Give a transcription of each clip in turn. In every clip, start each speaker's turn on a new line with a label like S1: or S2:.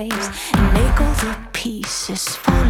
S1: waves and make all the pieces. Fall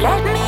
S1: Let me